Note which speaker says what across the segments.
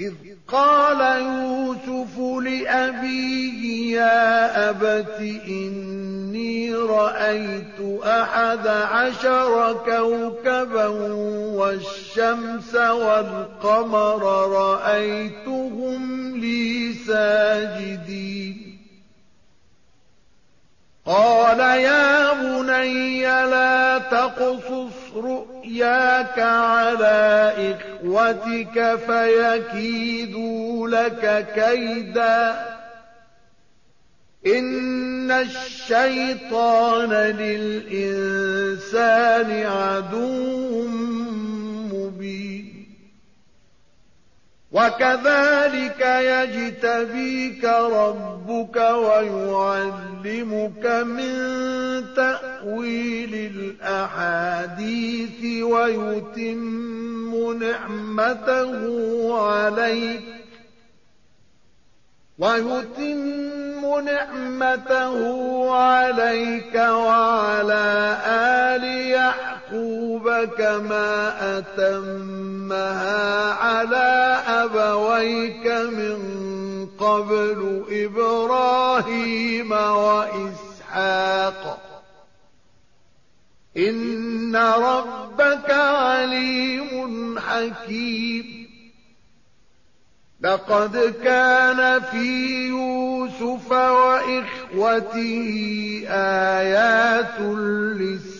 Speaker 1: إذ قال يوسف لأبيه يا أبت إني رأيت أحد عشر كوكبا والشمس والقمر رأيتهم لي ساجدين قال يا بني لا تقصص رؤياك على إخوتك فيكيدوا لك كيدا إن الشيطان للإنسان عدوم وكذلك يجتبيك ربك ويعلمك من تأويل الأحاديث ويتم نعمته عليك ويتم نعمته عليك وعلى آله يعقوب كما أتمها على أبويك من قبل إبراهيم وإسحاق إن ربك عليم حكيم لقد كان في يوسف وإخوته آيات للسلام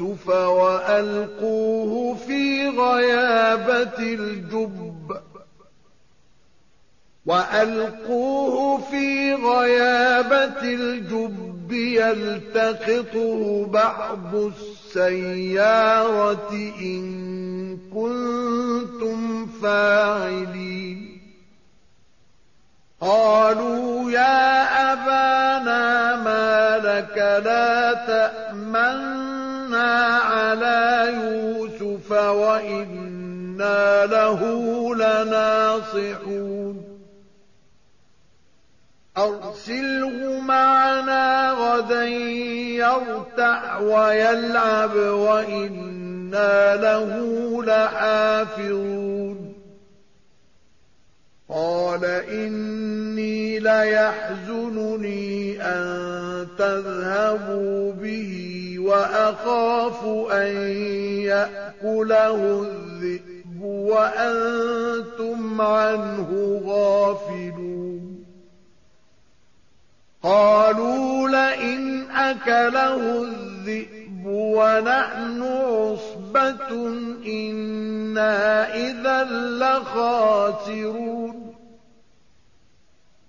Speaker 1: يوسف وألقوه في غيابة الجب وألقوه في غيابة الجب يلتقطه بعض السيارة إن كنتم فاعلين قالوا يا أبانا ما لك لا تأمن عَلَىٰ يُوسُفَ وَإِنَّا لَهُ لَنَاصِحُونَ أَرْسِلْهُ مَعَنَا غَدًا يَرْتَعْ وَيَلْعَبْ وَإِنَّا لَهُ لَحَافِظُونَ قَالَ إِنِّي لَيَحْزُنُنِي أَن تَذْهَبُوا بِهِ وَأَخَافُ أَن يَأْكُلَهُ الذِّئْبُ وَأَنتُمْ عَنْهُ غَافِلُونَ قَالُوا لَئِنْ أَكَلَهُ الذِّئْبُ وَنَحْنُ عُصْبَةٌ إِنَّا إِذًا لَّخَاسِرُونَ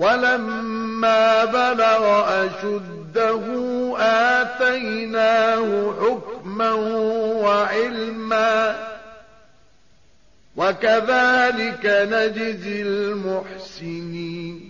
Speaker 1: ولما بلغ أشده آتيناه حكما وعلما وكذلك نجزي المحسنين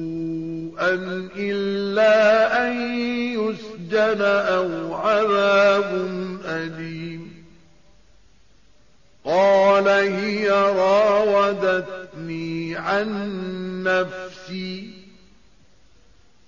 Speaker 1: شيئا إلا أن يسجن أو عذاب أليم قال هي راودتني عن نفسي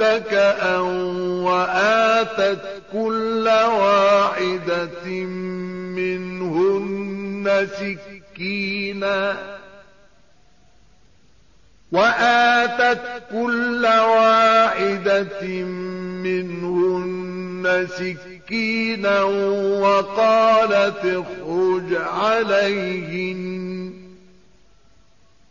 Speaker 1: مُتَّكَأً وَآتَتْ كُلَّ وَاحِدَةٍ مِنْهُنَّ سِكِّينًا وآتت كل واحدة منهن سكينا وقالت اخرج عليهن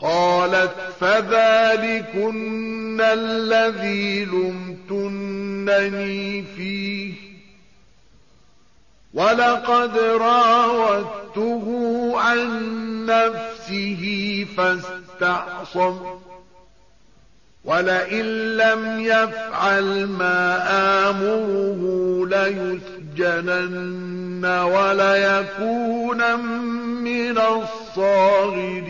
Speaker 1: قالت فذلكن الذي لمتنني فيه ولقد راودته عن نفسه فاستعصم ولئن لم يفعل ما آمره ليسجنن وليكون من الصاغرين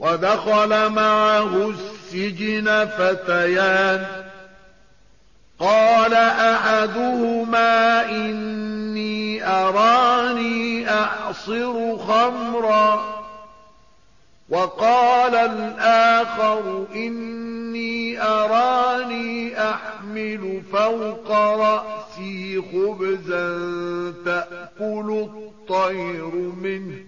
Speaker 1: وَدَخَلَ مَعَهُ السِّجْنَ فَتَيَانِ قَالَ أَحَدُهُمَا إِنِّي أَرَانِي أَعْصِرُ خَمْرًا وَقَالَ الْآخَرُ إِنِّي أَرَانِي أَحْمِلُ فَوْقَ رَأْسِي خُبْزًا تَأْكُلُ الطَّيْرُ مِنْهُ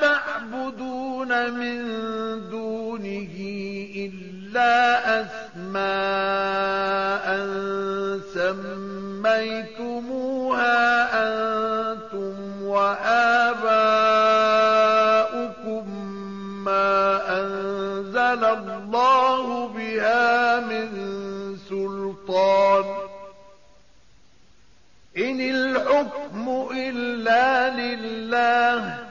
Speaker 1: يدعون من دونه إلا أسماء سميتموها أنتم وآباؤكم ما أنزل الله بها من سلطان إن الحكم إلا لله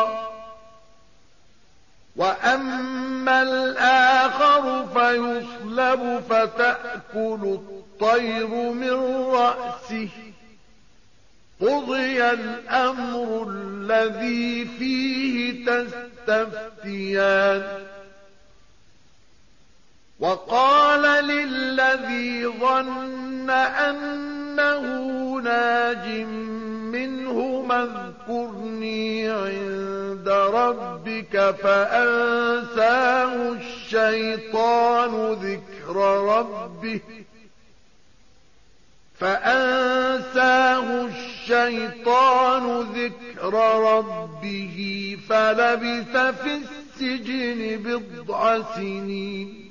Speaker 1: وأما الآخر فيصلب فتأكل الطير من رأسه قضي الأمر الذي فيه تستفتيان وقال للذي ظن أنه ناج منه اللهم اذكرني عند ربك فأنساه الشيطان ذكر ربه فأنساه الشيطان ذكر ربه فلبث في السجن بضع سنين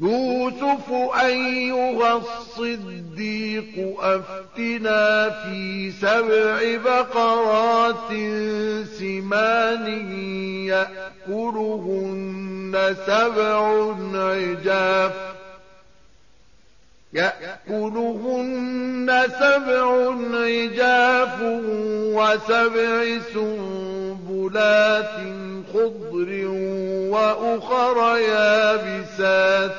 Speaker 1: يوسف أيها الصديق أفتنا في سبع بقرات سمان يأكلهن سبع عجاف يأكلهن سبع عجاف وسبع سنوات مأكولات خضر وأخر يابسات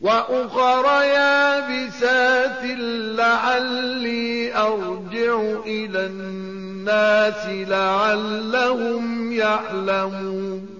Speaker 1: وأخر يابسات لعلي أرجع إلى الناس لعلهم يعلمون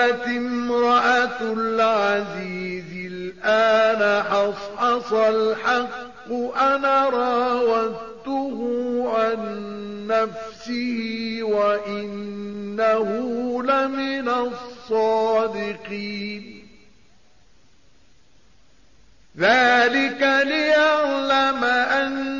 Speaker 1: قالت امرأة العزيز الآن حصحص الحق أنا راودته عن نفسه وإنه لمن الصادقين ذلك ليعلم أن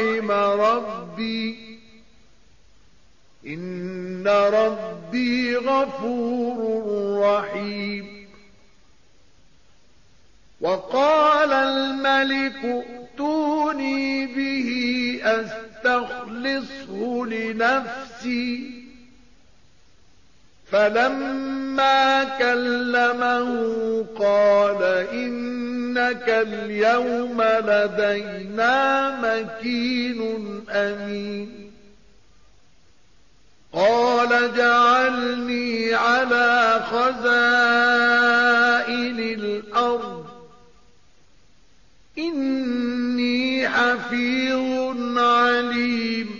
Speaker 1: رحم نعم ربي إن ربي غفور رحيم وقال الملك ائتوني به أستخلصه لنفسي فلما كلمه قال إن إنك اليوم لدينا مكين أمين قال جعلني على خزائن الأرض إني حفيظ عليم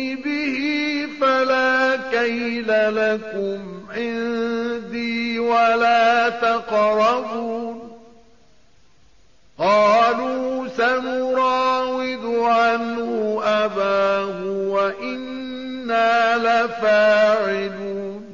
Speaker 1: ليل لكم عندي ولا تقربون قالوا سنراود عنه أباه وإنا لفاعلون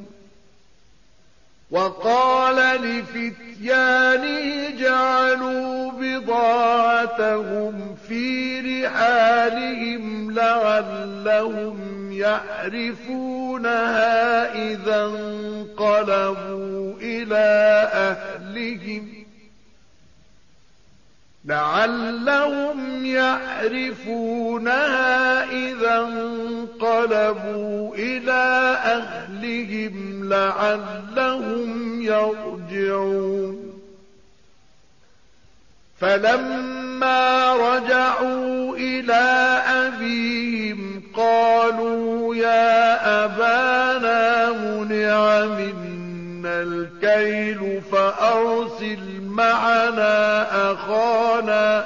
Speaker 1: وقال لفتنه إتيانه جعلوا بضاعتهم في رحالهم لعلهم يعرفونها إذا انقلبوا إلى أهلهم لعلهم يعرفونها إذا انقلبوا إلى أهلهم لعلهم يرجعون فلما رجعوا إلى أبيهم قالوا يا أبانا منع منا الكيل فأرسل معنا أخانا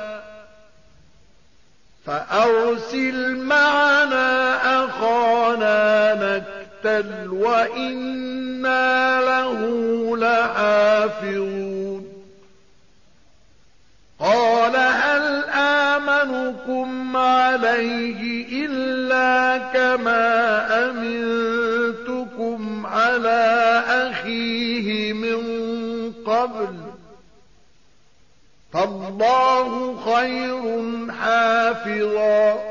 Speaker 1: فأرسل معنا أخانا نكيل قتل وإنا له لحافظون قال هل آمنكم عليه إلا كما أمنتكم على أخيه من قبل فالله خير حافظاً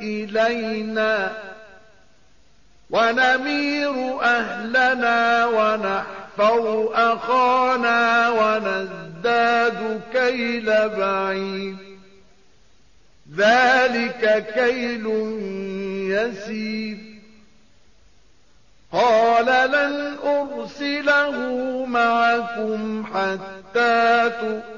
Speaker 1: إلينا ونمير أهلنا ونحفظ أخانا ونزداد كيل بعيد ذلك كيل يسير قال لن أرسله معكم حتى تؤمنوا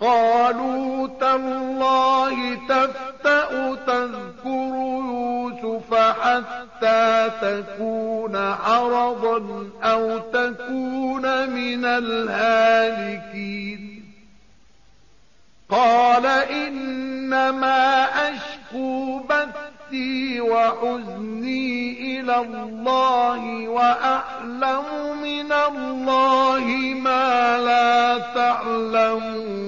Speaker 1: قالوا تالله تفتأ تذكر يوسف حتى تكون عرضا أو تكون من الهالكين قال إنما أشكو بثي وحزني إلى الله وأعلم من الله ما لا تعلمون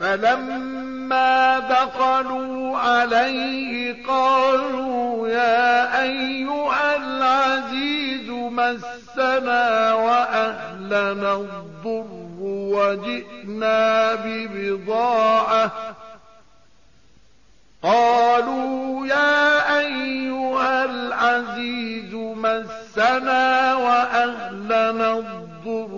Speaker 1: فلما دخلوا عليه قالوا يا أيها العزيز مسنا وأهلنا الضر وجئنا ببضاعة قالوا يا أيها العزيز مسنا وأهلنا الضر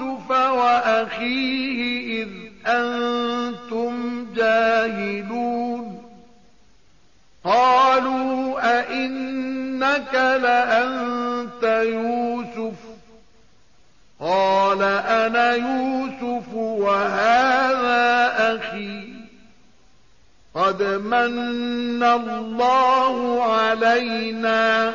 Speaker 1: يوسف وأخيه إذ أنتم جاهلون قالوا أئنك لأنت يوسف قال أنا يوسف وهذا أخي قد من الله علينا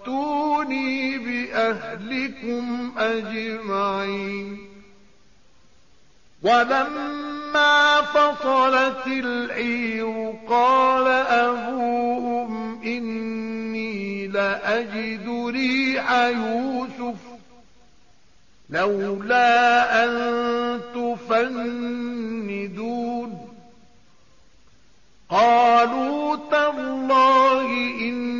Speaker 1: وَأْتُونِي بِأَهْلِكُمْ أَجْمَعِينَ وَلَمَّا فَصَلَتِ الْعِيرُ قَالَ أَبُوهُمْ إِنِّي لَأَجِدُ رِيحَ يُوسُفَ لَوْلَا أَن تُفَنِّدُونَ قَالُوا تَاللَّهِ إِنَّ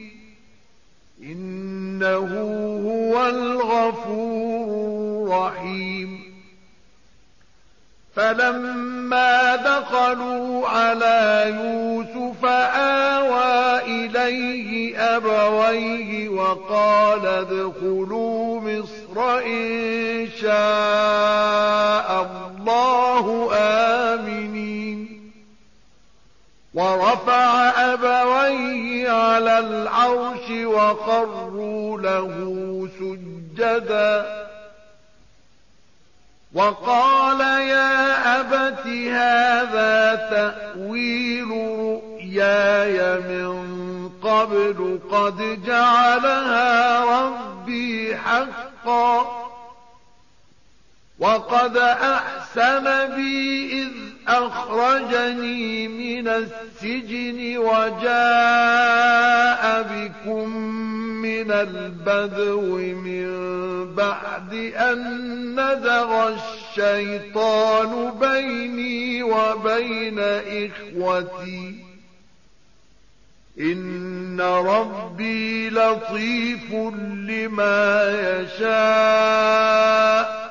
Speaker 1: إنه هو الغفور الرحيم فلما دخلوا على يوسف آوى إليه أبويه وقال ادخلوا مصر إن شاء الله آمين ورفع أبويه على العرش وقروا له سجدا وقال يا أبت هذا تأويل رؤياي من قبل قد جعلها ربي حقا وقد أحسن بي إذ أخرجني من السجن وجاء بكم من البذو من بعد أن نزغ الشيطان بيني وبين إخوتي إن ربي لطيف لما يشاء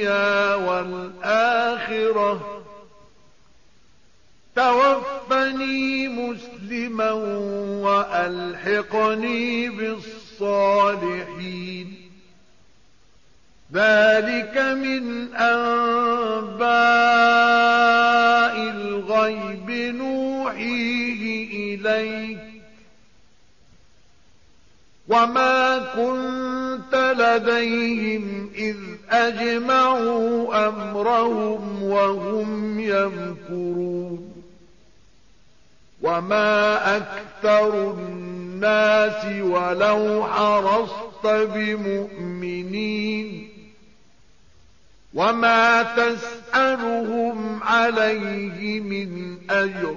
Speaker 1: الدنيا والآخرة توفني مسلما وألحقني بالصالحين ذلك من أنباء الغيب نوحيه إليك وما كنت لديهم إذ أجمعوا أمرهم وهم يمكرون وما أكثر الناس ولو حرصت بمؤمنين وما تسألهم عليه من أجر